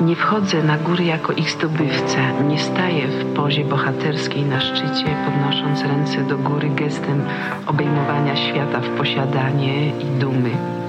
Nie wchodzę na góry jako ich zdobywca. Nie staję w pozie bohaterskiej na szczycie, podnosząc ręce do góry gestem obejmowania świata w posiadanie i dumy.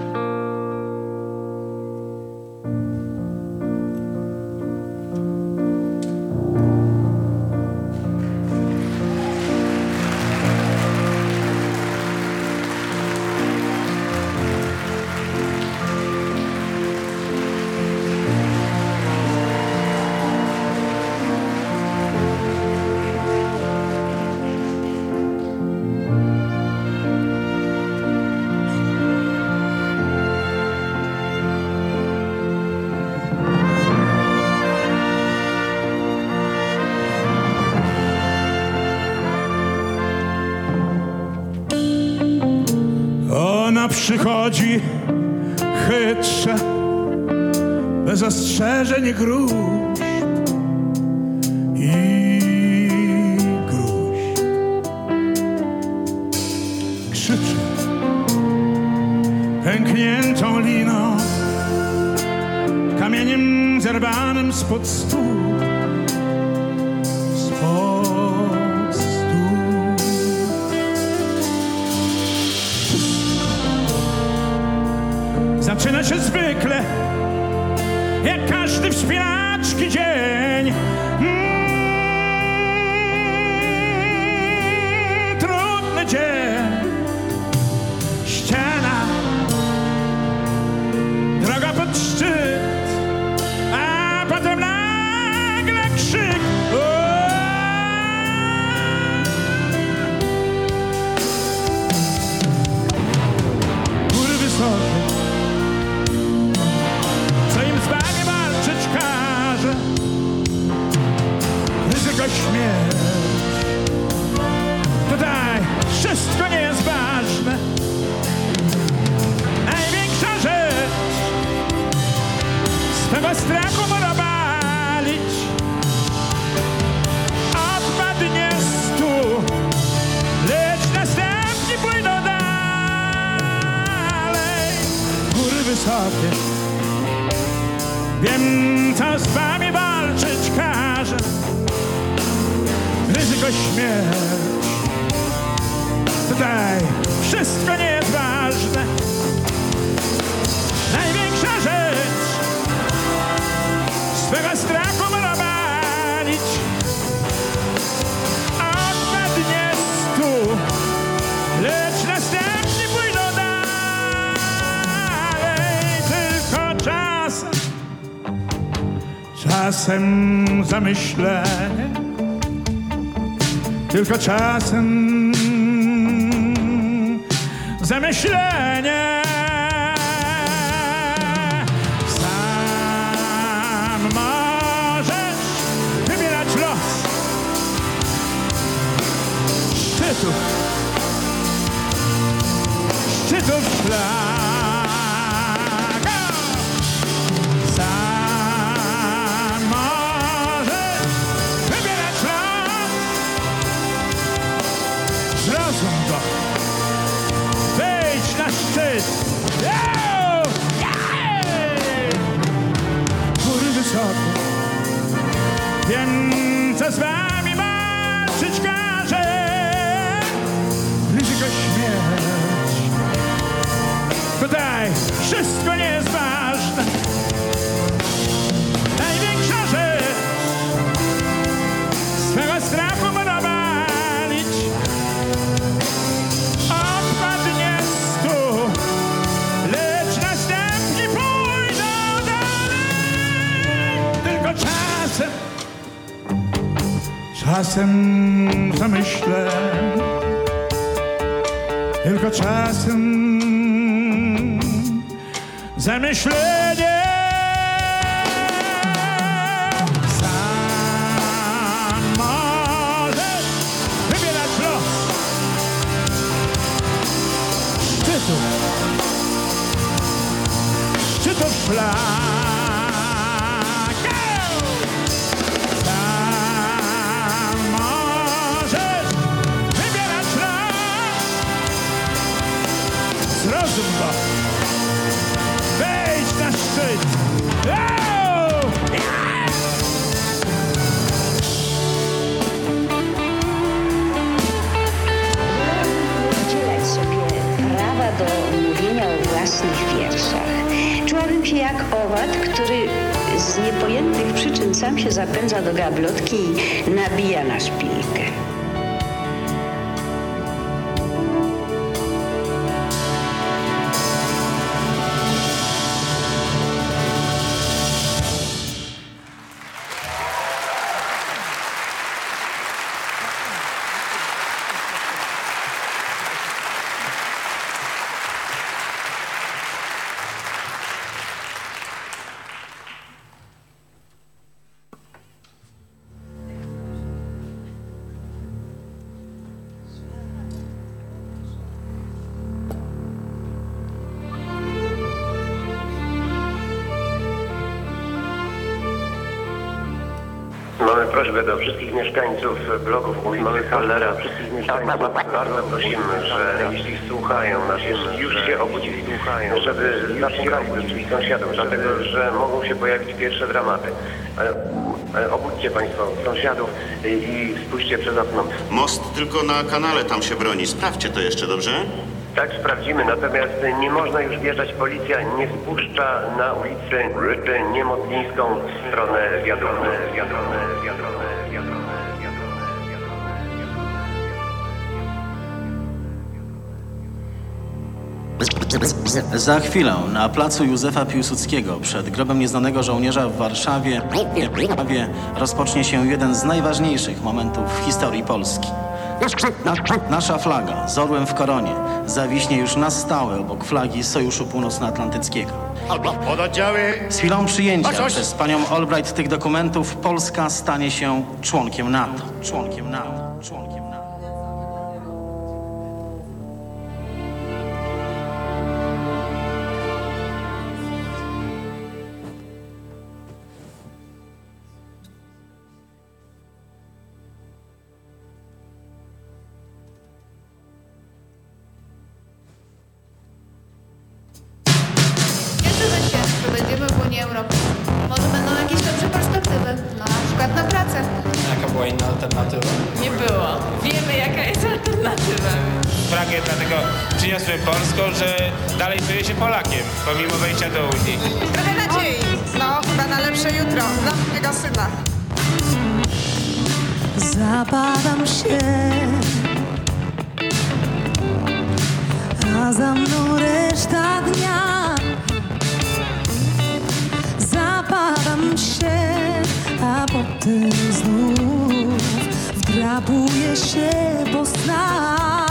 tylko czasem zamyślę us. czasem zamyślę. Prośbę do wszystkich mieszkańców bloków ulicy Hallera, wszystkich mieszkańców. Bardzo prosimy, że jeśli słuchają nas, już się obudzili, żeby zapukali do drzwi sąsiadów, dlatego że mogą się pojawić pierwsze dramaty. Obudźcie Państwo sąsiadów i spójrzcie przez okno. Most tylko na kanale tam się broni. Sprawdźcie to jeszcze, dobrze? Tak sprawdzimy, natomiast nie można już wjeżdżać. Policja nie spuszcza na ulicę Niemotlińską w stronę. Wiaduktu, wiaduktu, wiaduktu, wiaduktu, Za chwilę na placu Józefa Piłsudskiego przed grobem nieznanego żołnierza w Warszawie rozpocznie się jeden z najważniejszych momentów w historii Polski. Na, nasza flaga z orłem w koronie zawiśnie już na stałe obok flagi Sojuszu Północnoatlantyckiego. Z chwilą przyjęcia przez panią Albright tych dokumentów Polska stanie się członkiem NATO. Członkiem NATO. Członkiem będziemy w Unii Europejskiej. Może będą jakieś lepsze perspektywy, no, na przykład na pracę. Jaka była inna alternatywa? Nie było. Wiemy, jaka jest alternatywa. Flagę dlatego przyniosłem polską, że dalej czuję się Polakiem, pomimo wejścia do Unii. Trochę nadziei. No, chyba na lepsze jutro dla mojego syna. Zapadam się, a za mną reszta dnia. Się, a potem znów wdrapuję się po snach.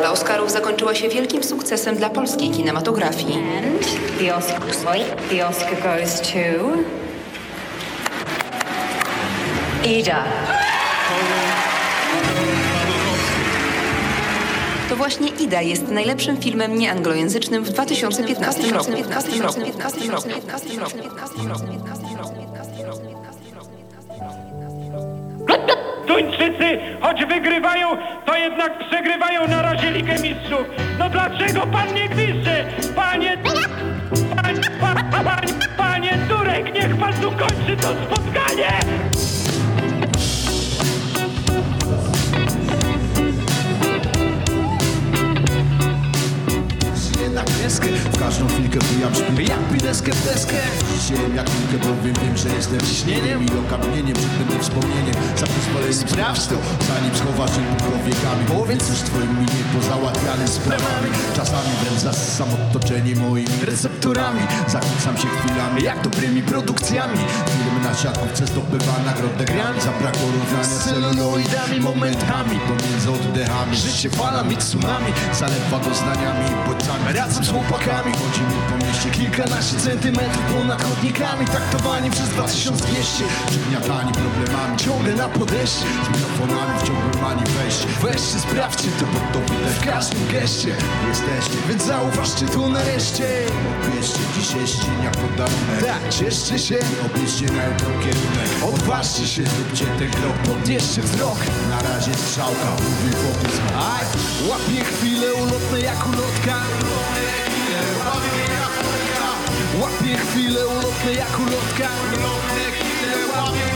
Gala Oscarów zakończyła się wielkim sukcesem dla polskiej kinematografii. And the Oscar, the Oscar goes to Ida. To właśnie Ida jest najlepszym filmem nieanglojęzycznym w 2015 roku. 15 roku. 15 roku. 15 roku. Choć wygrywają, to jednak przegrywają na razie Ligę Mistrzów. No dlaczego pan nie gwizdże? Panie... Panie, pa, pa, panie, panie Turek, niech pan tu kończy to spotkanie! Na kreskę W każdą chwilkę bujam szpilkę. Jak pideskę w deskę. Dzisiaj jak chwilkę powiem wiem, że jestem ciśnieniem I okamieniem, przykrętnym wspomnieniem. Za pozwoleniem sprawdź to Zanim schowasz się powiekami. Powiedz. Już twoim minie pozałatwianym sprawami. Czasami wręcz zasam otoczenie moimi receptorami Zachwycam się chwilami jak dobrymi produkcjami. Film na siatkówce zdobywa nagrodę Grammy Zabrakło równania z celuloidami Momentami. Pomiędzy oddechami Życie falami, tsunami. Zalewa doznaniami i bodźcami Razem z chłopakami. Chodzimy po mieście Kilkanaście centymetrów ponad chodnikami. Traktowani przez 2200 Przygniatani problemami Ciągle na podejście. Z mikrofonami w ciągłym manifestie Weźcie, sprawdźcie to pod to widać W każdym geście. Jesteście Więc zauważcie to nareszcie Odbierzcie dzisiejszy dzień jak podarunek. Tak, cieszcie się. I na jutro kierunek. Odważcie się, zróbcie ten krok. Podnieście wzrok. Na razie strzałka, mówi fokus Aj, łapie chwile ulotne jak ulotka. Łapie chwile ulotne jak ulotka. Chwile ulotne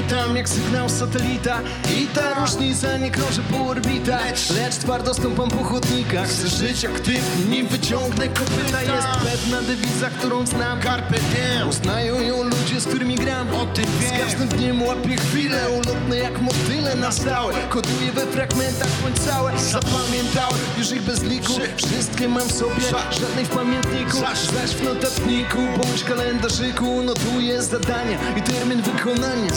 chwytam jak sygnał satelita. I ta różnica nie krąży po orbitach Lecz twardo stąpam po chodnikach. Chcę żyć aktywnie, nim wyciągnę kopyta. Jest pewna dewiza, którą znam. Carpe diem Uznają ją ludzie, z którymi gram. O tym Z każdym dniem łapię chwile ulotne jak motyle na stałe. Koduję we fragmentach bądź całe. Zapamiętałem już ich bez liku Wszystkie mam w sobie, żadnej w pamiętniku. Zaś w notatniku bądź kalendarzyku. Notuję zadania i termin wykonania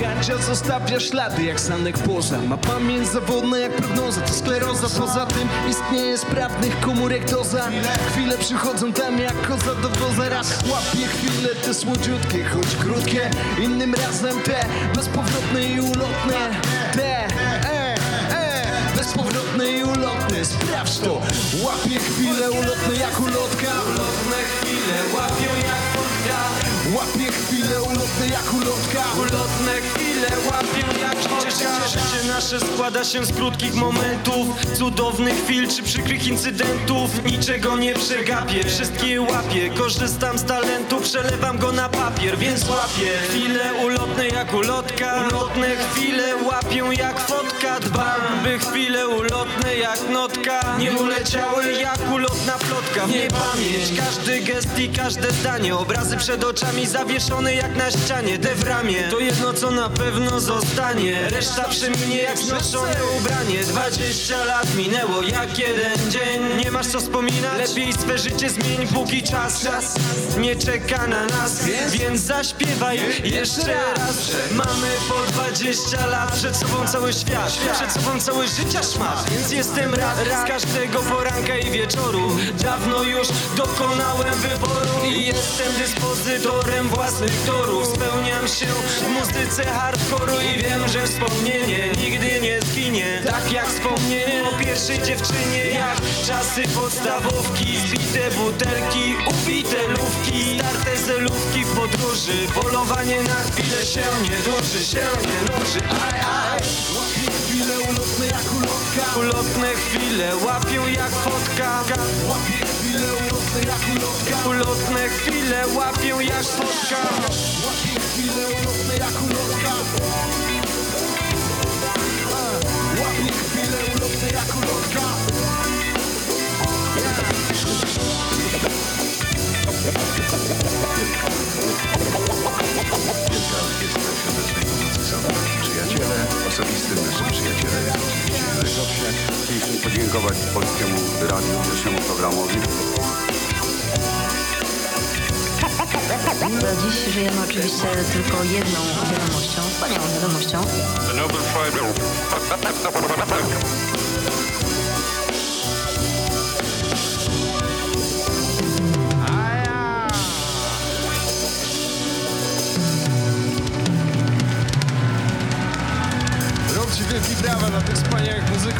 Gandzia zostawia ślady jak sanek poza. Ma pamięć zawodna jak prognoza To skleroza, poza tym istnieje sprawnych komórek doza. Chwile. Przychodzą tam jak koza do woza. Raz łapię chwile te słodziutkie, choć krótkie. Innym razem te bezpowrotne i ulotne. Te, e, Bezpowrotne i ulotne, sprawdź to. Łapię chwile ulotne jak ulotka. Ulotne chwile łapią jak fotka. Łapię chwile ulotne jak ulotka. Ulotne chwile łapią jak fotka. Życie nasze składa się z krótkich momentów Cudownych chwil czy przykrych incydentów. Niczego nie przegapię, wszystkie łapię. Korzystam z talentu, przelewam go na papier Więc łapię. Chwile ulotne jak ulotka. Ulotne chwile łapią jak fotka. Dbam, by chwile ulotne jak notka. Nie uleciały jak ulotna plotka. W niepamięć każdy gest i każde zdanie. Obrazy przed oczami zawieszone jak na ścianie. Te w ramię. To jedno co na pewno zostanie. Reszta przeminie jak znoszone ubranie. 20 lat minęło jak jeden dzień masz co wspominać? Lepiej swe życie zmień póki czas. Nie czeka na nas. Więc? Zaśpiewaj jeszcze raz. Mamy po 20 lat Przed sobą cały świat. Przed sobą całe życia szmat. Więc jestem rad Z każdego poranka i wieczoru. Dawno już dokonałem wyboru I jestem dyspozytorem własnych torów. Spełniam się w muzyce hardkoru I wiem, że wspomnienie nigdy nie zginie. Tak jak wspomnienie o pierwszej dziewczynie Jak czasy podstawówki Zbite butelki, ubite lówki Starte zelówki w podróży Polowanie na chwilę się nie duży Się nie nuży, aj, aj. Chwile ulotne jak ulotka. Ulotne chwile łapią jak fotka. Łapie chwile ulotne jak ulotka. Ulotne chwile łapią jak fotka. Łapie chwile ulotne jak ulotka. A, Łapie chwile ulotne jak ulotka Wielka Orkiestra Świątecznej Pomocy są nasi przyjaciele. Osobistym naszym przyjacielem jest oczywiście Józef Owsiak. Chcieliśmy podziękować Polskiemu Radiu, pierwszemu programowi. Do dziś żyjemy oczywiście tylko jedną wiadomością, wspaniałą wiadomością.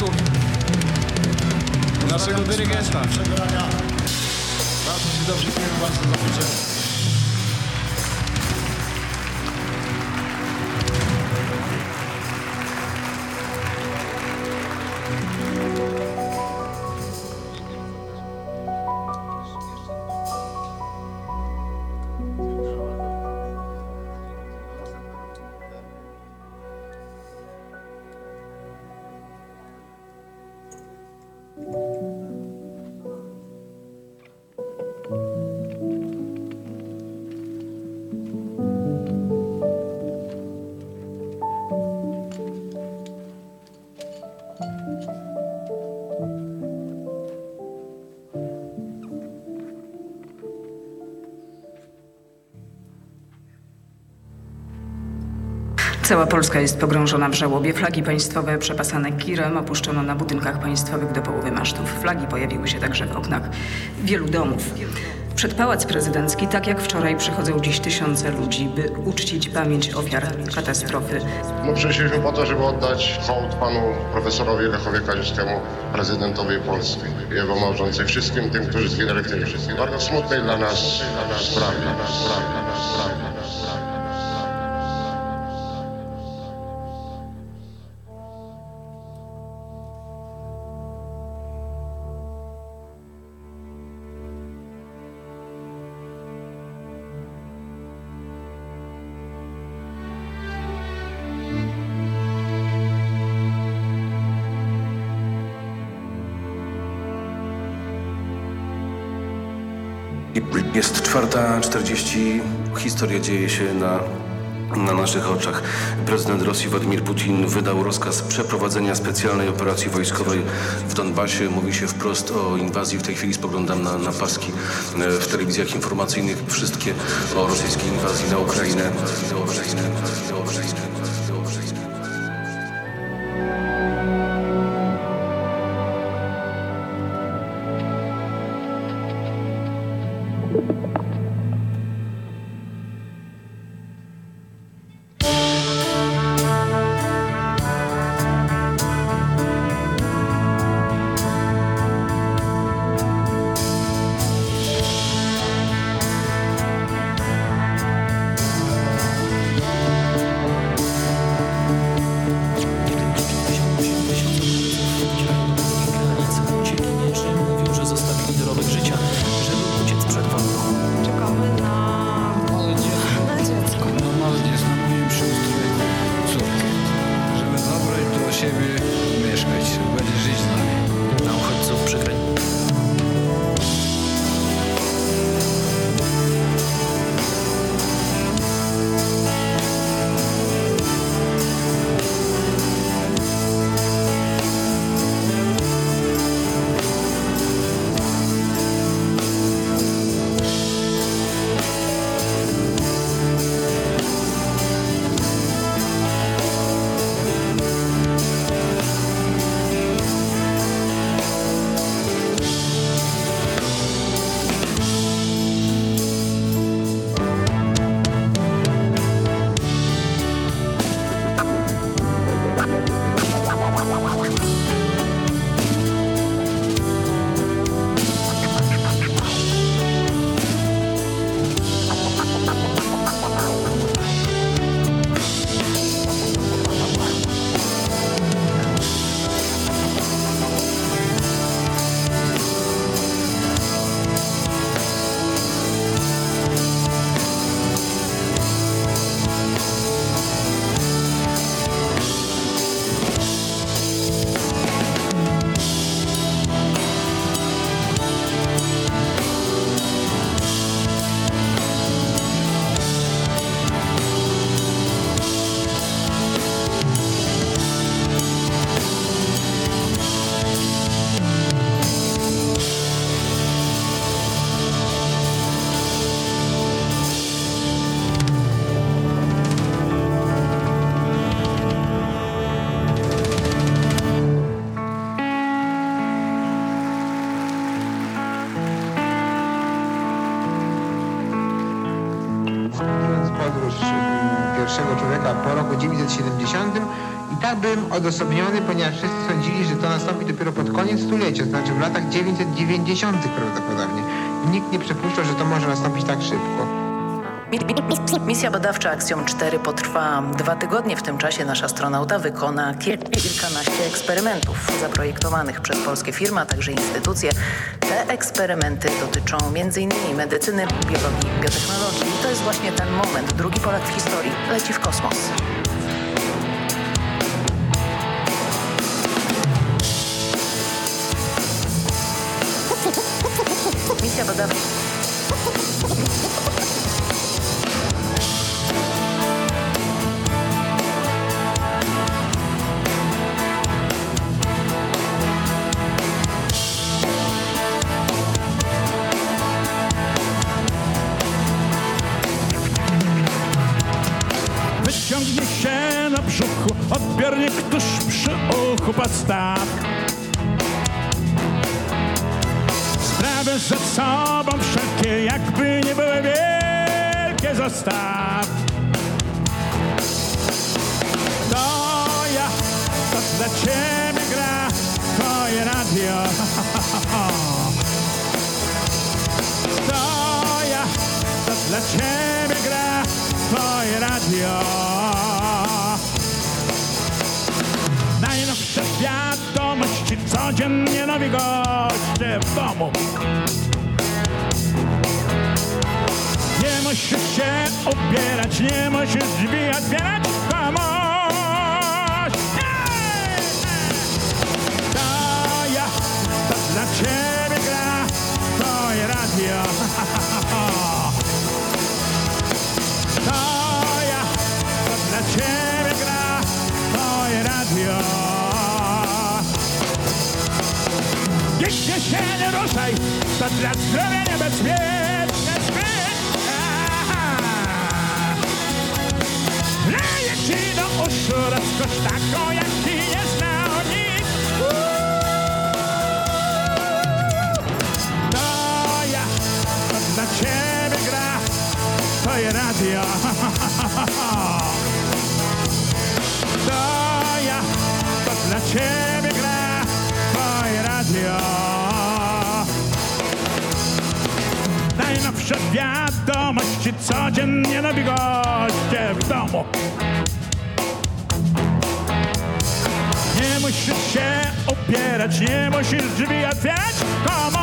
Muzyków. Naszego dyrygenta. Bardzo Ci dobrze, dziękuję bardzo za zaproszenie. Cała Polska jest pogrążona w żałobie. Flagi państwowe przepasane kirem opuszczono na budynkach państwowych do połowy masztów. Flagi pojawiły się także w oknach wielu domów. Przed Pałac Prezydencki, tak jak wczoraj, przychodzą dziś tysiące ludzi, by uczcić pamięć ofiar katastrofy. No przyszliśmy po to, żeby oddać hołd panu profesorowi Lechowi Kaczyńskiemu, prezydentowi Polski, jego małżonce, wszystkim tym, którzy zginęli w tym wszystkim. Bardzo smutnej dla nas sprawie. sprawie, sprawie. Jest czwarta 40. Historia dzieje się na, na naszych oczach. Prezydent Rosji Władimir Putin wydał rozkaz przeprowadzenia specjalnej operacji wojskowej w Donbasie. Mówi się wprost o inwazji. W tej chwili spoglądam na, na paski e, w telewizjach informacyjnych. Wszystkie o rosyjskiej inwazji na Ukrainę. Na Ukrainę. Odosobniony, ponieważ wszyscy sądzili, że to nastąpi dopiero pod koniec stulecia, to znaczy w latach 990 prawdopodobnie. Nikt nie przypuszczał, że to może nastąpić tak szybko. Misja badawcza Akcją 4 potrwa dwa tygodnie. W tym czasie nasz astronauta wykona kilkanaście eksperymentów zaprojektowanych przez polskie firmy, a także instytucje. Te eksperymenty dotyczą m.in. medycyny, biologii, biotechnologii. I to jest właśnie ten moment. Drugi Polak w historii leci w kosmos. Odbiornik tuż przy uchu podstaw. Sprawy ze sobą wszelkie, jakby nie były wielkie, zostaw. To ja, to dla ciebie gra, twoje radio. To ja, to dla ciebie gra, twoje radio. Najnowsze wiadomości, codziennie nowi goście w domu. Nie musisz się ubierać, nie musisz drzwi otwierać Nigdzie się nie ruszaj, to dla zdrowia niebezpieczne zbyt. Leje ci do uszu rozkosz taką, jak ci nie znał nikt. To ja, to dla ciebie gra, twoje radio. To ja, to dla ciebie radio. Najnowsze wiadomości, codziennie nowi goście w domu. Nie musisz się opierać, nie musisz drzwi otwierać komuś.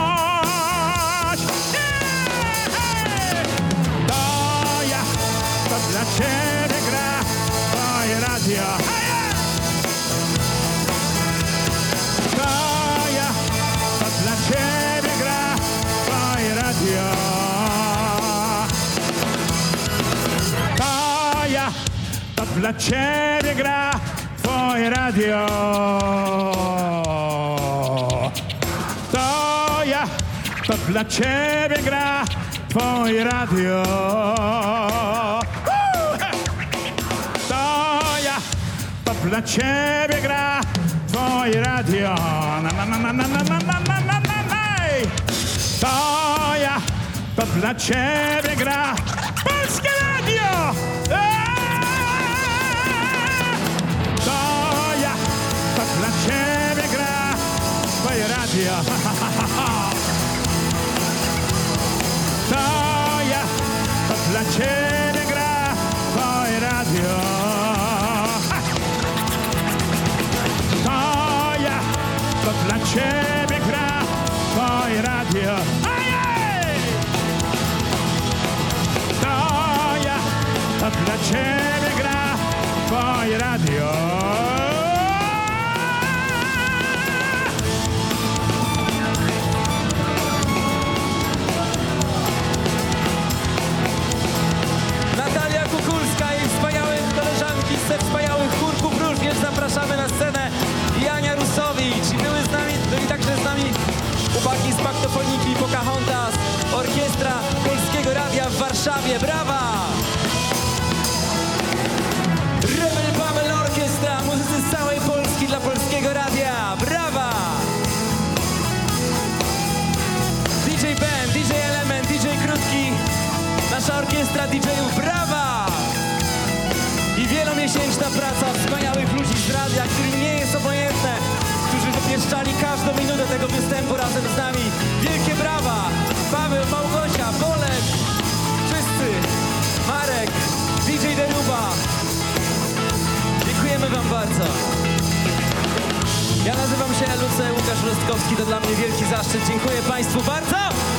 To ja, to dla ciebie gra twoje radio. Dla ciebie gra twoje radio. To ja, to dla ciebie gra twoje radio. To ja, to dla ciebie gra twoje radio. Na, na, na, na, na, na, na, na, na, na, na. To ja, to dla ciebie ciebie gra twoje radio. Natalia Kukulska i wspaniałe koleżanki ze wspaniałych chórków również zapraszamy na scenę. Jania Rusowicz i były z nami, byli także z nami chłopaki z Paktofoniki Pocahontas, orkiestra Polskiego Radia w Warszawie. Brawa! Orkiestra, muzycy z całej Polski dla Polskiego Radia. Brawa! DJ Ben, DJ Element, DJ Krótki, nasza orkiestra DJ-ów. Brawa! Titaniczna praca wspaniałych ludzi z radia, którym nie jest obojętne, którzy wypieszczali każdą minutę tego występu razem z nami. Bardzo. Ja nazywam się Luce Łukasz Rostkowski, to dla mnie wielki zaszczyt. Dziękuję Państwu bardzo!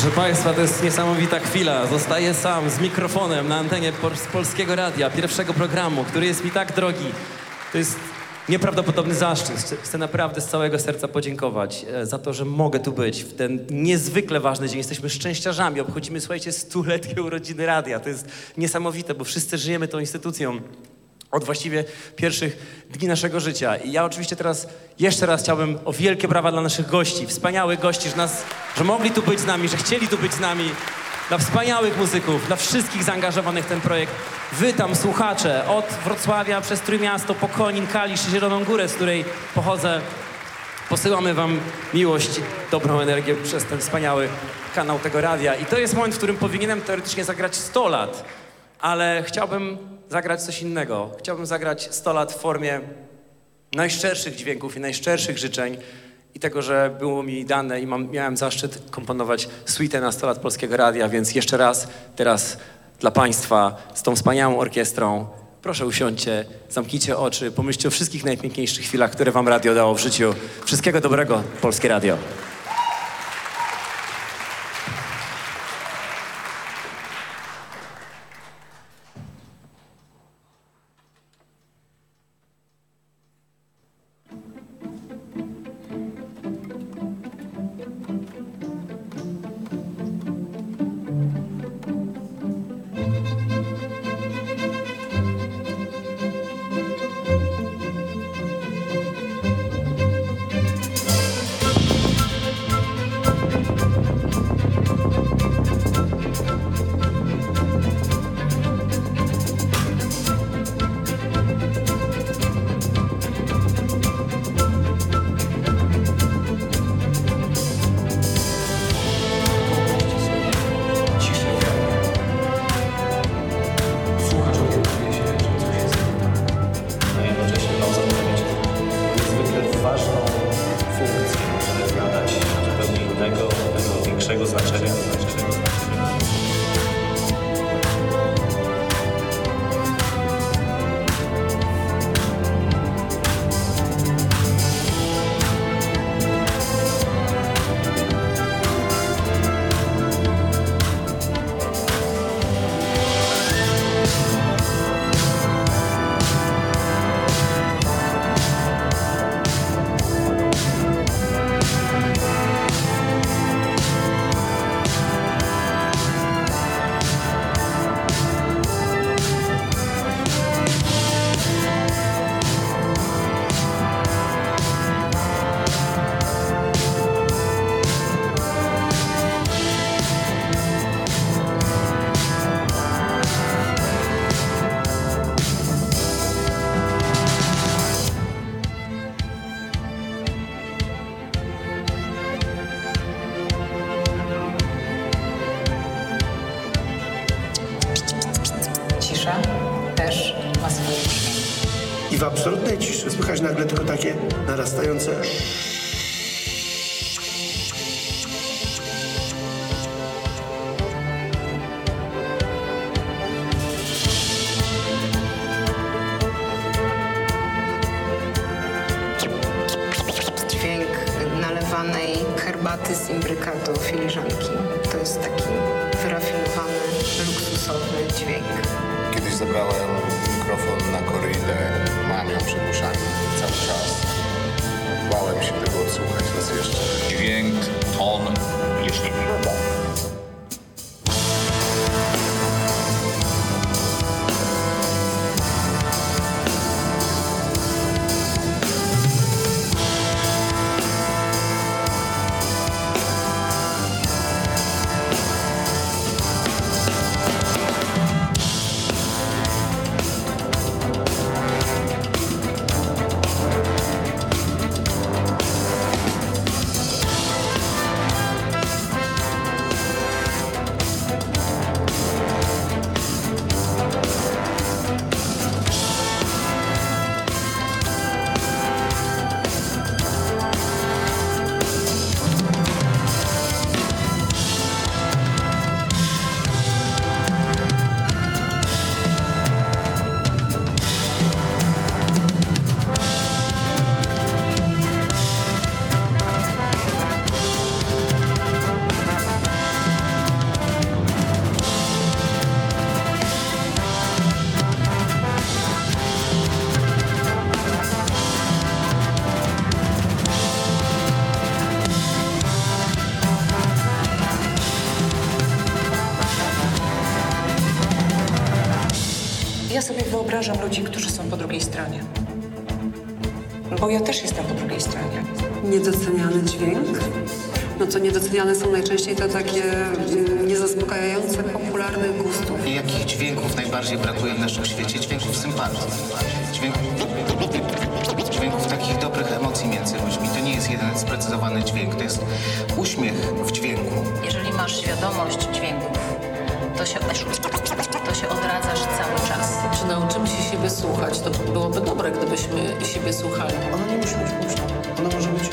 Proszę Państwa, to jest niesamowita chwila. Zostaję sam z mikrofonem na antenie Polskiego Radia, pierwszego programu, który jest mi tak drogi. To jest nieprawdopodobny zaszczyt. Chcę- Chcę naprawdę z całego serca podziękować e, za to, że mogę tu być w ten niezwykle ważny dzień. Jesteśmy szczęściarzami. Obchodzimy, słuchajcie, stuletnie urodziny radia. To jest niesamowite, bo wszyscy żyjemy tą instytucją od właściwie pierwszych dni naszego życia. I ja oczywiście teraz jeszcze raz chciałbym o wielkie brawa dla naszych gości, wspaniałych gości, że, nas, że mogli tu być z nami, że chcieli tu być z nami, dla wspaniałych muzyków, dla wszystkich zaangażowanych w ten projekt. Wy tam, słuchacze, od Wrocławia przez Trójmiasto, po Konin, Kalisz, Zieloną Górę, z której pochodzę, Posyłamy Wam miłość, dobrą energię przez ten wspaniały kanał tego radia. I to jest moment, w którym powinienem teoretycznie zagrać 100 lat, ale chciałbym zagrać coś innego. Chciałbym zagrać 100 lat w formie najszczerszych dźwięków i najszczerszych życzeń i tego, że było mi dane i mam, miałem zaszczyt komponować suite na 100 lat Polskiego Radia, więc jeszcze raz teraz dla Państwa z tą wspaniałą orkiestrą Proszę usiądźcie, zamknijcie oczy, pomyślcie o wszystkich najpiękniejszych chwilach, które wam radio dało w życiu. Wszystkiego dobrego, Polskie Radio. Narastające Dźwięk nalewanej herbaty z imbrykato filiżanki. To jest taki wyrafinowany, luksusowy dźwięk. Kiedyś zabrałem mikrofon na korydę, mam ją przed uszami cały czas. Bałem się tego odsłuchać raz jeszcze. Dźwięk, ton, jeśli trzeba. Ja sobie wyobrażam ludzi, którzy są po drugiej stronie. Bo ja też jestem po drugiej stronie. Niedoceniany dźwięk. No co niedoceniane są najczęściej to takie mm, niezaspokajające popularnych gustów. Jakich dźwięków najbardziej brakuje w naszym świecie? Dźwięków sympatii. Dźwięków, dźwięków takich dobrych emocji między ludźmi. To nie jest jeden sprecyzowany dźwięk, to jest uśmiech w dźwięku. Jeżeli masz świadomość dźwięków, to się, to się odradzasz cały czas. Czy nauczymy się siebie słuchać? To byłoby dobre, gdybyśmy siebie słuchali. Ona nie musi być głośna. Ona może być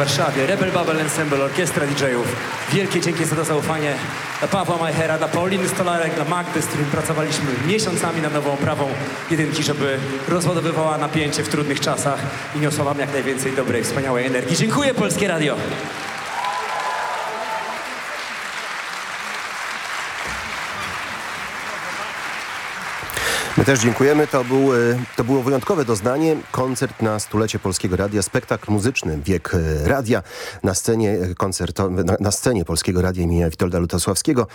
Warszawie, Rebel Babel Ensemble, Orkiestra DJ-ów. Wielkie dzięki za to zaufanie dla Pawła Majchera, dla Pauliny Stolarek, dla Magdy, z którym pracowaliśmy miesiącami nad nową oprawą jedynki, żeby rozładowywała napięcie w trudnych czasach i niosła wam jak najwięcej dobrej, wspaniałej energii. Dziękuję Polskie Radio. My też dziękujemy. To, był, e, to było wyjątkowe doznanie. Koncert na stulecie Polskiego Radia, spektakl muzyczny Wiek e, Radia na scenie e, koncertowej, na, scenie Polskiego Radia imienia Witolda Lutosławskiego.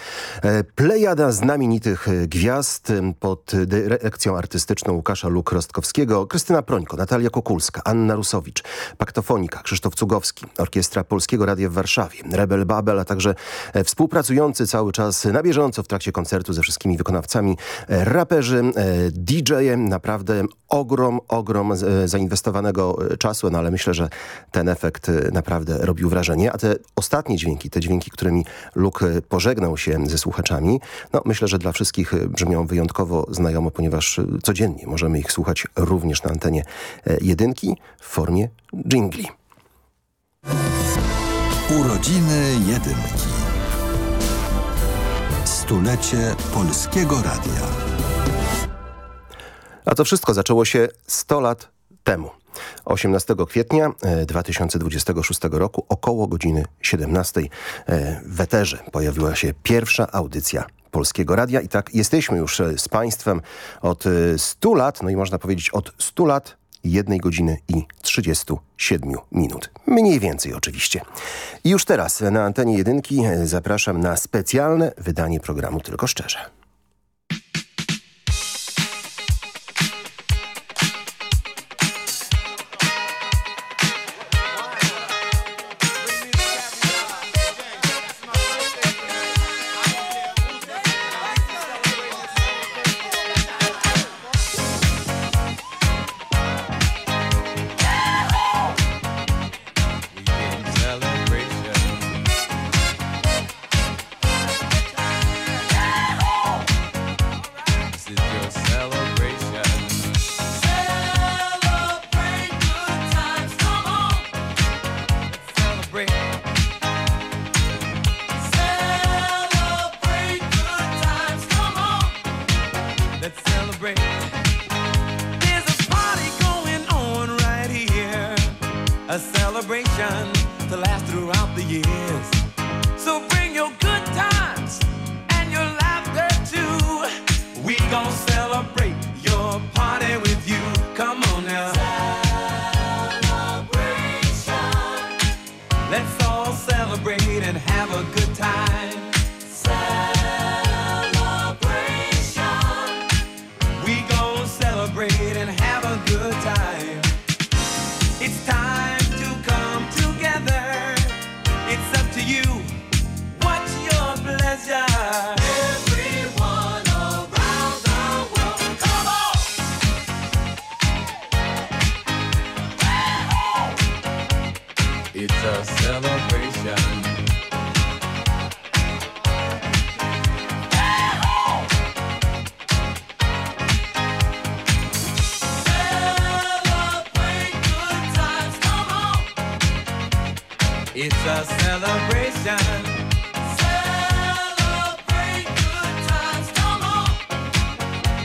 Plejada znamienitych gwiazd pod dyrekcją artystyczną Łukasza Luk-Rostkowskiego, Krystyna Prońko, Natalia Kukulska, Anna Rusowicz, Paktofonika, Krzysztof Cugowski, Orkiestra Polskiego Radia w Warszawie, Rebel Babel, a także współpracujący cały czas na bieżąco w trakcie koncertu ze wszystkimi wykonawcami, raperzy, e, DJ-e, naprawdę ogrom, ogrom e, zainwestowanego e, czasu, no ale myślę, że ten efekt e, naprawdę robił wrażenie, a te ostatnie dźwięki, te dźwięki, którymi Luke pożegnał się ze słuchaczami, no myślę, że dla wszystkich brzmią wyjątkowo znajomo, ponieważ codziennie możemy ich słuchać również na antenie jedynki w formie jingli. Urodziny Jedynki. Stulecie Polskiego Radia. A to wszystko zaczęło się 100 lat temu. 18 kwietnia 2026 roku około godziny 17 w Eterze pojawiła się pierwsza audycja Polskiego Radia i tak jesteśmy już z Państwem od 100 lat, no i można powiedzieć od 100 lat jednej godziny i 37 minut. Mniej więcej oczywiście. I już teraz na antenie jedynki zapraszam na specjalne wydanie programu Tylko Szczerze.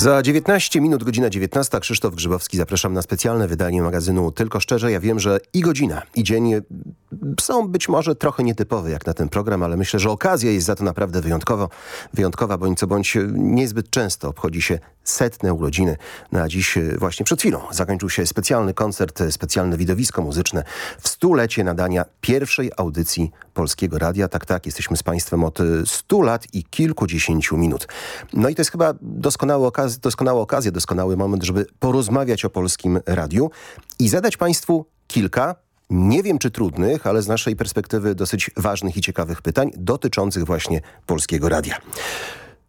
Za 19 minut, godzina 19, Krzysztof Grzybowski. Zapraszam na specjalne wydanie magazynu Tylko Szczerze. Ja wiem, że i godzina, i dzień są być może trochę nietypowe jak na ten program, ale myślę, że okazja jest za to naprawdę wyjątkowo, wyjątkowa, bądź co bądź niezbyt często obchodzi się setne urodziny. No a dziś właśnie przed chwilą zakończył się specjalny koncert, specjalne widowisko muzyczne w stulecie nadania pierwszej audycji Polskiego Radia. Tak, tak, jesteśmy z Państwem od 100 lat i kilkudziesięciu minut. No i to jest chyba doskonała okazja, doskonała okazja, doskonały moment, żeby porozmawiać o Polskim Radiu i zadać Państwu kilka nie wiem czy trudnych, ale z naszej perspektywy dosyć ważnych i ciekawych pytań dotyczących właśnie Polskiego Radia.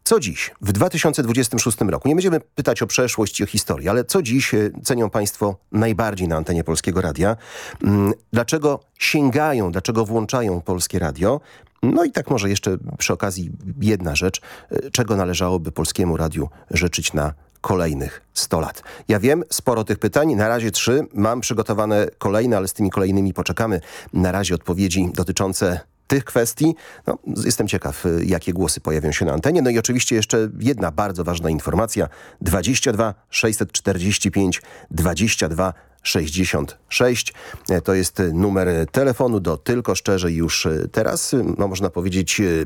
Co dziś, w 2026 roku, nie będziemy pytać o przeszłość i o historię, ale co dziś e, cenią Państwo najbardziej na antenie Polskiego Radia? Mm, Dlaczego sięgają, dlaczego włączają Polskie Radio? No i tak może jeszcze przy okazji jedna rzecz, e, czego należałoby Polskiemu Radiu życzyć na kolejnych 100 lat. Ja wiem, sporo tych pytań, na razie trzy, mam przygotowane kolejne, ale z tymi kolejnymi poczekamy. Na razie odpowiedzi dotyczące tych kwestii. No, jestem ciekaw, jakie głosy pojawią się na antenie. No i oczywiście jeszcze jedna bardzo ważna informacja. 22 645 22 66. E, To jest numer telefonu do Tylko Szczerze już y, teraz, y, no można powiedzieć, y,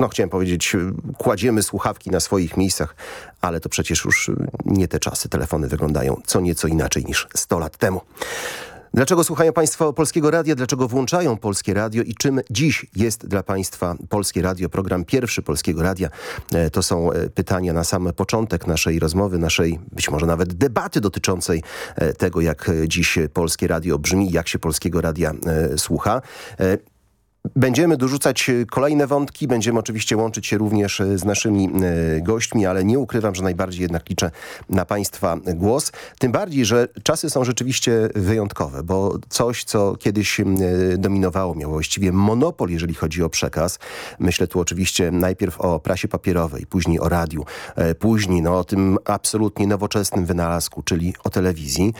no chciałem powiedzieć, kładziemy słuchawki na swoich miejscach, ale to przecież już nie te czasy. Telefony wyglądają co nieco inaczej niż 100 lat temu. Dlaczego słuchają Państwo Polskiego Radia? Dlaczego włączają Polskie Radio? I czym dziś jest dla Państwa Polskie Radio? Program pierwszy Polskiego Radia. E, To są e, pytania na sam początek naszej rozmowy, naszej być może nawet debaty dotyczącej e, tego, jak dziś Polskie Radio brzmi, jak się Polskiego Radia słucha. Będziemy dorzucać e, kolejne wątki, będziemy oczywiście łączyć się również e, z naszymi e, gośćmi, ale nie ukrywam, że najbardziej jednak liczę na Państwa głos. Tym bardziej, że czasy są rzeczywiście wyjątkowe, bo coś, co kiedyś dominowało, miało właściwie monopol, jeżeli chodzi o przekaz. Myślę tu oczywiście najpierw o prasie papierowej, później o radiu, później no, o tym absolutnie nowoczesnym wynalazku, czyli o telewizji.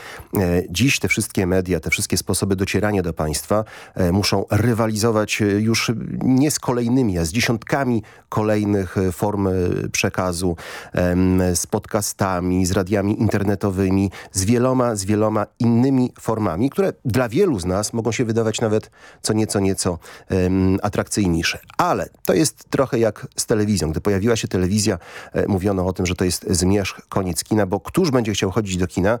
Dziś te wszystkie media, te wszystkie sposoby docierania do państwa muszą rywalizować e, już nie z kolejnymi, a z dziesiątkami kolejnych e, form e, przekazu, z podcastami, z radiami internetowymi, z wieloma, z wieloma innymi formami, które dla wielu z nas mogą się wydawać nawet co nieco, nieco atrakcyjniejsze. Ale to jest trochę jak z telewizją. Gdy pojawiła się telewizja, mówiono o tym, że to jest zmierzch, koniec kina, bo któż będzie chciał chodzić do kina,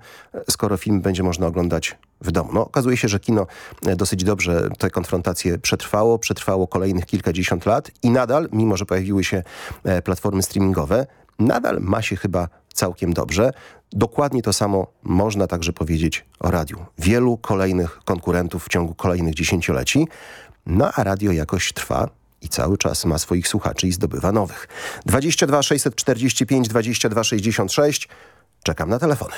skoro film będzie można oglądać w domu. No, okazuje się, że kino e, dosyć dobrze tę konfrontację przetrwało, przetrwało kolejnych kilkadziesiąt lat i nadal, mimo że pojawiły się e, platformy streamingowe, nadal ma się chyba całkiem dobrze. Dokładnie to samo można także powiedzieć o radiu. Wielu kolejnych konkurentów w ciągu kolejnych dziesięcioleci, no a radio jakoś trwa i cały czas ma swoich słuchaczy i zdobywa nowych. 22 645 22 66. Czekam na telefony.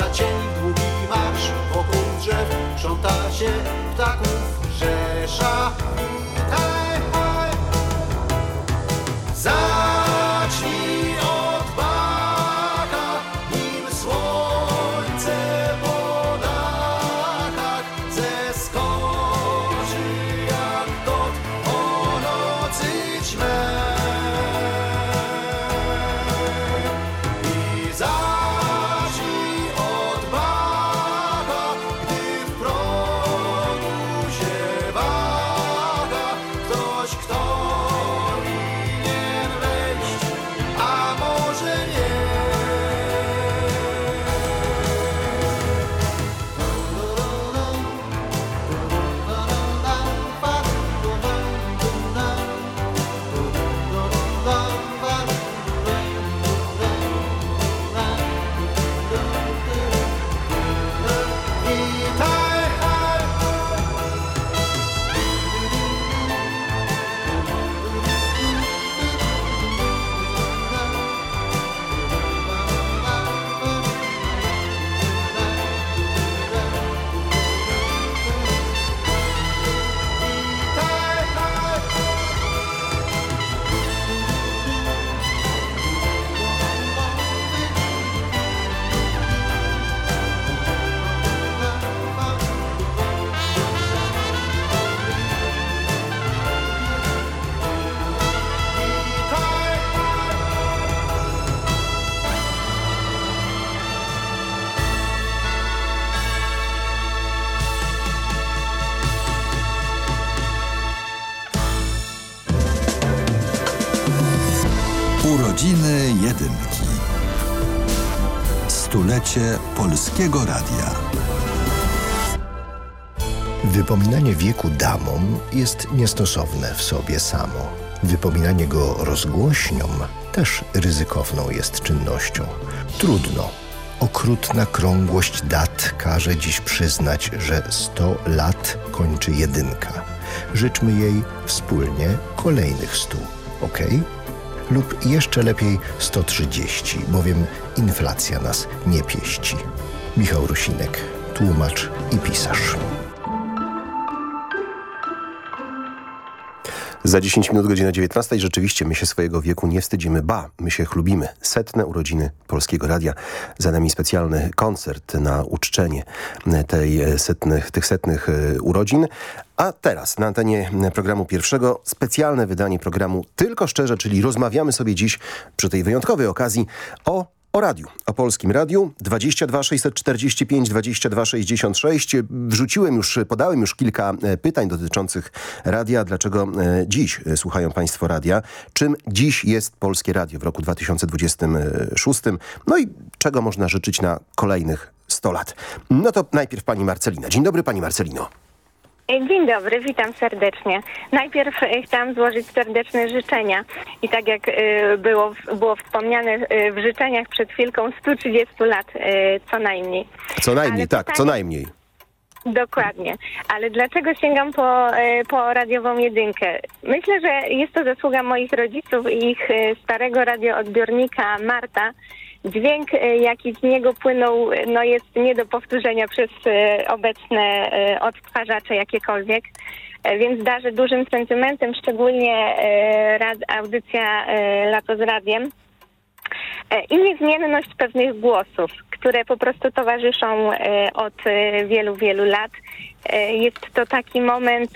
Rusza cień długi marsz. Wokół drzew krząta się ptaków rzesza. Urodziny Jedynki. Stulecie Polskiego Radia. Wypominanie wieku damom jest niestosowne w sobie samo. Wypominanie go rozgłośniom też ryzykowną jest czynnością. Trudno. Okrutna krągłość dat każe dziś przyznać, że 100 lat kończy jedynka. Życzmy jej wspólnie kolejnych 100, ok? Lub jeszcze lepiej 130, bowiem inflacja nas nie pieści. Michał Rusinek, tłumacz i pisarz. Za 10 minut godzina 19. Rzeczywiście my się swojego wieku nie wstydzimy, ba, my się chlubimy. Setne urodziny Polskiego Radia. Za nami specjalny koncert na uczczenie tej e, setnych, tych setnych e, urodzin. A teraz na antenie programu pierwszego specjalne wydanie programu Tylko Szczerze, czyli rozmawiamy sobie dziś przy tej wyjątkowej okazji o o radiu, o Polskim Radiu 22 645 22 66. Wrzuciłem już, podałem już kilka e, pytań dotyczących radia. Dlaczego e, dziś e, słuchają Państwo radia? Czym dziś jest Polskie Radio w roku 2026? No i czego można życzyć na kolejnych 100 lat? No to najpierw Pani Marcelina. Dzień dobry Pani Marcelino. Dzień dobry, witam serdecznie. Najpierw e, chciałam złożyć serdeczne życzenia i tak jak e, było, było wspomniane e, w życzeniach przed chwilką 130 lat co najmniej. Co najmniej, Ale tak, co pytanie- najmniej. Dokładnie. Ale dlaczego sięgam po, po radiową jedynkę? Myślę, że jest to zasługa moich rodziców i ich starego radioodbiornika Marta. Dźwięk, e, jaki z niego płynął, e, no jest nie do powtórzenia przez e, obecne odtwarzacze jakiekolwiek. Więc darzę dużym sentymentem, szczególnie audycja Lato z Radiem. E, i niezmienność pewnych głosów, które po prostu towarzyszą e, od e, wielu, wielu lat. Jest to taki moment,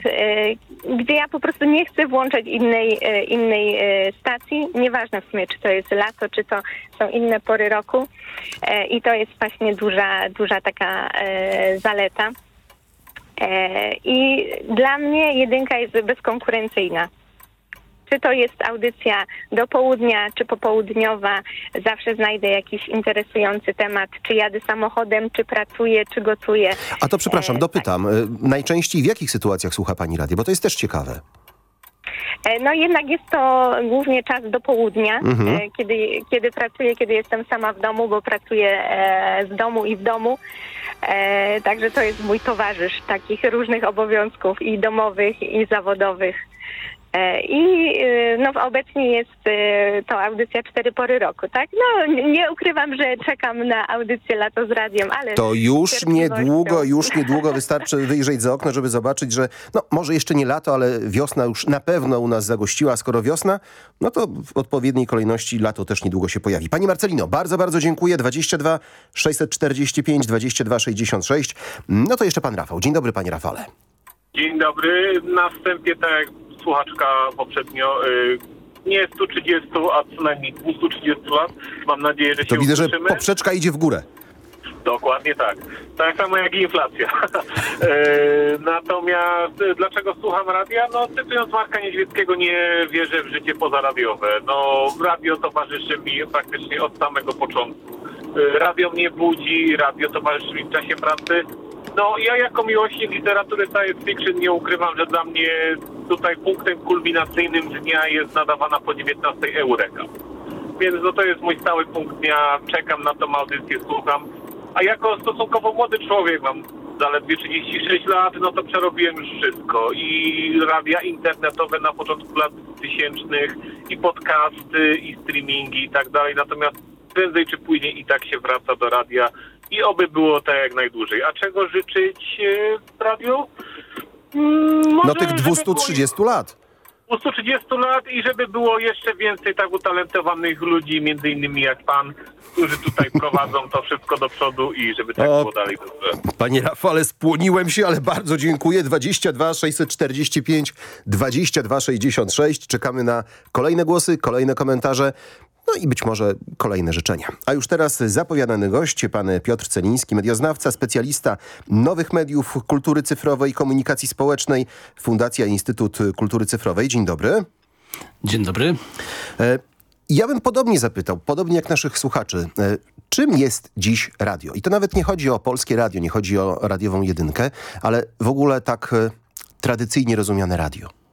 gdzie ja po prostu nie chcę włączać innej, innej stacji. Nieważne w sumie, czy to jest lato, czy to są inne pory roku. I to jest właśnie duża, duża taka zaleta. I dla mnie jedynka jest bezkonkurencyjna. Czy to jest audycja do południa, czy popołudniowa, zawsze znajdę jakiś interesujący temat, czy jadę samochodem, czy pracuję, czy gotuję. A to przepraszam, dopytam. y, Najczęściej w jakich sytuacjach słucha Pani radio? Bo to jest też ciekawe. E, No jednak jest to głównie czas do południa, Mhm. e, kiedy, kiedy pracuję, kiedy jestem sama w domu, bo pracuję e, z domu i w domu. E, Także to jest mój towarzysz takich różnych obowiązków i domowych, i zawodowych. E, I e, no, obecnie jest e, to audycja Cztery Pory Roku, tak? No nie ukrywam, że czekam na audycję Lato z Radiem, ale... To już niedługo, już niedługo wystarczy wyjrzeć za okno, żeby zobaczyć, że no może jeszcze nie lato, ale wiosna już na pewno u nas zagościła. A skoro wiosna, no to w odpowiedniej kolejności lato też niedługo się pojawi. Pani Marcelino, bardzo, bardzo dziękuję. 22 645 22 66. No to jeszcze pan Rafał. Dzień dobry, panie Rafale. Dzień dobry. Na wstępie, tak słuchaczka poprzednio, y, nie 130, a co najmniej 230 lat. Mam nadzieję, że To się widzę, że poprzeczka idzie w górę. Dokładnie tak. Tak samo jak i inflacja. e, natomiast e, dlaczego słucham radia? No cytując Marka Niedźwieckiego, nie wierzę w życie pozaradiowe. No radio towarzyszy mi praktycznie od samego początku. Radio mnie budzi, radio towarzyszy mi w czasie pracy. No ja jako miłośnik literatury science fiction nie ukrywam, że dla mnie tutaj punktem kulminacyjnym dnia jest nadawana po 19 Eureka. Więc no to jest mój stały punkt dnia, czekam na tą audycję, słucham. A jako stosunkowo młody człowiek, mam zaledwie 36 lat, no to przerobiłem już wszystko. I radia internetowe na początku lat tysięcznych, i podcasty, i streamingi i tak dalej. Natomiast prędzej czy później i tak się wraca do radia i oby było tak jak najdłużej. A czego życzyć e, radiu? Mm, No może, tych żeby 230 lat. 230 lat i żeby było jeszcze więcej tak utalentowanych ludzi, między innymi jak pan, którzy tutaj prowadzą to wszystko do przodu i żeby tak O. było dalej dobrze. Panie Rafale, spłoniłem się, ale bardzo dziękuję. 22 645 22 66. Czekamy na kolejne głosy, kolejne komentarze. No i być może kolejne życzenia. A już teraz zapowiadany gość, pan Piotr Celiński, medioznawca, specjalista nowych mediów, kultury cyfrowej, komunikacji społecznej, Fundacja Instytut Kultury Cyfrowej. Dzień dobry. Dzień dobry. E, Ja bym podobnie zapytał, podobnie jak naszych słuchaczy, e, czym jest dziś radio? I to nawet nie chodzi o polskie radio, nie chodzi o radiową jedynkę, ale w ogóle tak e, tradycyjnie rozumiane radio.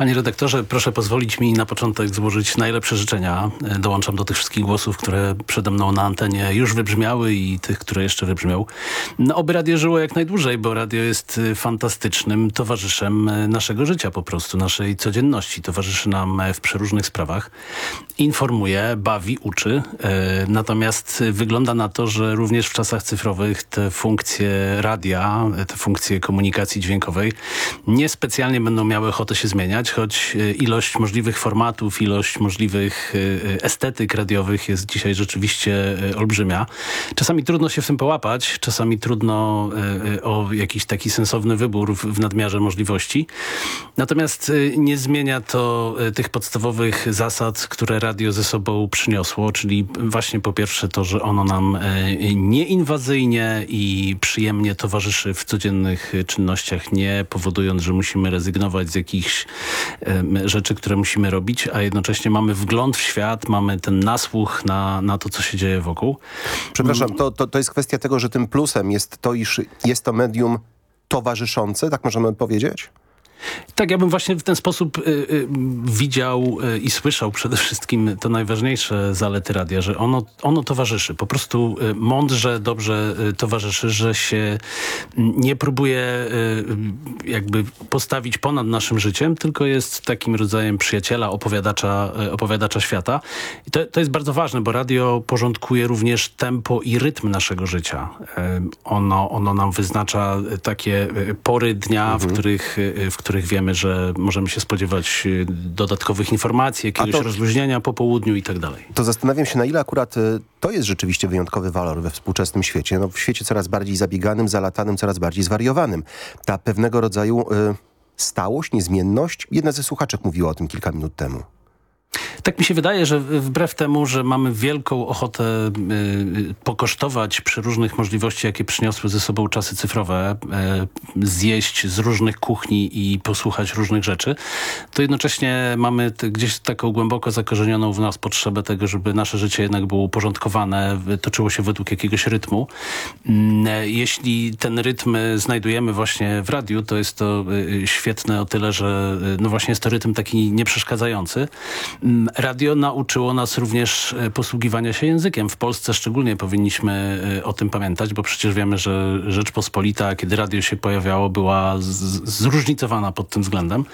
Panie redaktorze, proszę pozwolić mi na początek złożyć najlepsze życzenia. E, Dołączam do tych wszystkich głosów, które przede mną na antenie już wybrzmiały i tych, które jeszcze wybrzmią. No, oby radio żyło jak najdłużej, bo radio jest e, fantastycznym towarzyszem e, naszego życia po prostu, naszej codzienności. Towarzyszy nam w przeróżnych sprawach. Informuje, bawi, uczy. Natomiast wygląda na to, że również w czasach cyfrowych te funkcje radia, te funkcje komunikacji dźwiękowej niespecjalnie będą miały ochotę się zmieniać, choć e, ilość możliwych formatów, ilość możliwych e, estetyk radiowych jest dzisiaj rzeczywiście e, olbrzymia. Czasami trudno się w tym połapać, czasami trudno o jakiś taki sensowny wybór w, nadmiarze możliwości. Natomiast nie zmienia to tych podstawowych zasad, które radio ze sobą przyniosło, czyli właśnie po pierwsze to, że ono nam nieinwazyjnie i przyjemnie towarzyszy w codziennych czynnościach, nie powodując, że musimy rezygnować z jakichś rzeczy, które musimy robić, a jednocześnie mamy wgląd w świat, mamy ten nasłuch na, na to, co się dzieje wokół. Przepraszam, to, to, to jest kwestia tego, że tym plusem jest to, iż jest to medium towarzyszące, tak możemy powiedzieć? Tak, ja bym właśnie w ten sposób y, y, widział y, i słyszał przede wszystkim to najważniejsze zalety radia, że ono, ono towarzyszy. Po prostu y, mądrze, dobrze y, towarzyszy, że się nie próbuje y, jakby postawić ponad naszym życiem, tylko jest takim rodzajem przyjaciela, opowiadacza, opowiadacza świata. I to, to jest bardzo ważne, bo radio porządkuje również tempo i rytm naszego życia. Ono, ono nam wyznacza takie pory dnia, w, których, w których wiemy, że możemy się spodziewać y, dodatkowych informacji, jakiegoś to- rozluźnienia po południu i tak dalej. To zastanawiam się, na ile akurat y, to jest rzeczywiście wyjątkowy walor we współczesnym świecie. No, w świecie coraz bardziej zabieganym, zalatanym, coraz bardziej zwariowanym. Ta pewnego rodzaju y, stałość, niezmienność. Jedna ze słuchaczek mówiła o tym kilka minut temu. Tak mi się wydaje, że wbrew temu, że mamy wielką ochotę y, y, pokosztować przeróżnych możliwości, jakie przyniosły ze sobą czasy cyfrowe, y, zjeść z różnych kuchni i posłuchać różnych rzeczy, to jednocześnie mamy gdzieś taką głęboko zakorzenioną w nas potrzebę tego, żeby nasze życie jednak było uporządkowane, toczyło się według jakiegoś rytmu. E, Jeśli ten rytm znajdujemy właśnie w radiu, to jest to y, y, świetne o tyle, że y, no właśnie jest to rytm taki nieprzeszkadzający, Radio nauczyło nas również e, posługiwania się językiem. W Polsce szczególnie powinniśmy e, o tym pamiętać, bo przecież wiemy, że Rzeczpospolita, kiedy radio się pojawiało, była zróżnicowana pod tym względem.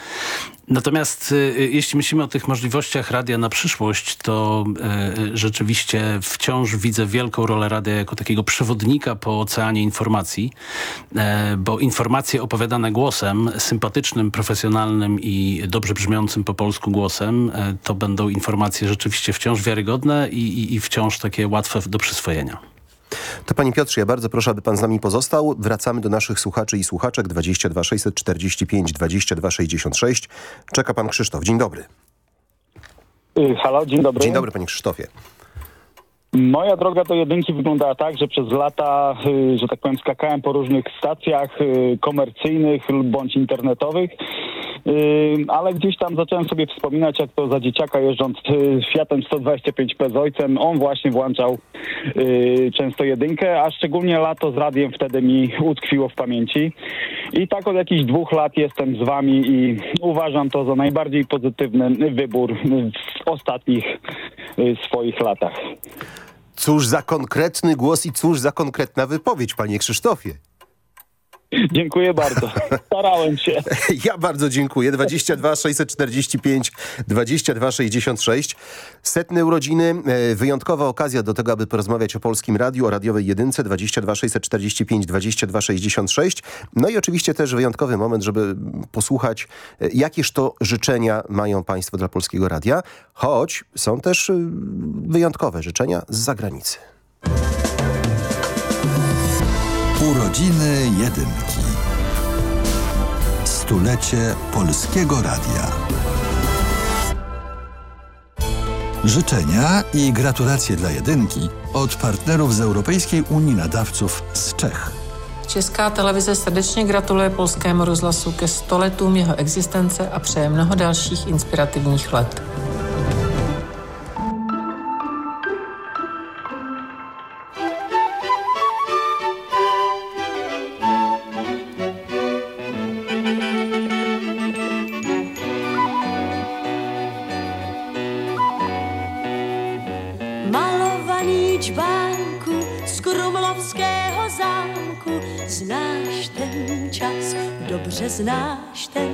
Natomiast y, jeśli myślimy o tych możliwościach radia na przyszłość, to rzeczywiście wciąż widzę wielką rolę radia jako takiego przewodnika po oceanie informacji, bo informacje opowiadane głosem, sympatycznym, profesjonalnym i dobrze brzmiącym po polsku głosem, to będą informacje rzeczywiście wciąż wiarygodne i, i, i wciąż takie łatwe do przyswojenia. To panie Piotrze, ja bardzo proszę, aby pan z nami pozostał. Wracamy do naszych słuchaczy i słuchaczek 22 645 22 66. Czeka pan Krzysztof. Dzień dobry. Halo, dzień dobry. Dzień dobry panie Krzysztofie. Moja droga do jedynki wyglądała tak, że przez lata, y, że tak powiem, skakałem po różnych stacjach y, komercyjnych bądź internetowych, ale gdzieś tam zacząłem sobie wspominać, jak to za dzieciaka jeżdżąc Fiatem 125P z ojcem, on właśnie włączał często jedynkę, a szczególnie lato z radiem wtedy mi utkwiło w pamięci. I tak od jakichś dwóch lat jestem z wami i uważam to za najbardziej pozytywny wybór w ostatnich swoich latach. Cóż za konkretny głos i cóż za konkretna wypowiedź, panie Krzysztofie. Dziękuję bardzo. Starałem się. Ja bardzo dziękuję. 22 645 22 66. Setne urodziny. E, wyjątkowa okazja do tego, aby porozmawiać o Polskim Radiu, o radiowej jedynce 22 645 22 66. No i oczywiście też wyjątkowy moment, żeby posłuchać, e, jakież to życzenia mają państwo dla Polskiego Radia, choć są też e, wyjątkowe życzenia z zagranicy. Urodziny Jedynki. Stulecie Polskiego Radia. Życzenia i gratulacje dla Jedynki od partnerów z Europejskiej Unii Nadawców z Czech. Česká televize srdečně gratuluje polskému rozhlasu ke stoletům jeho existence a přeje mnoho dalších inspirativních let. 砂して。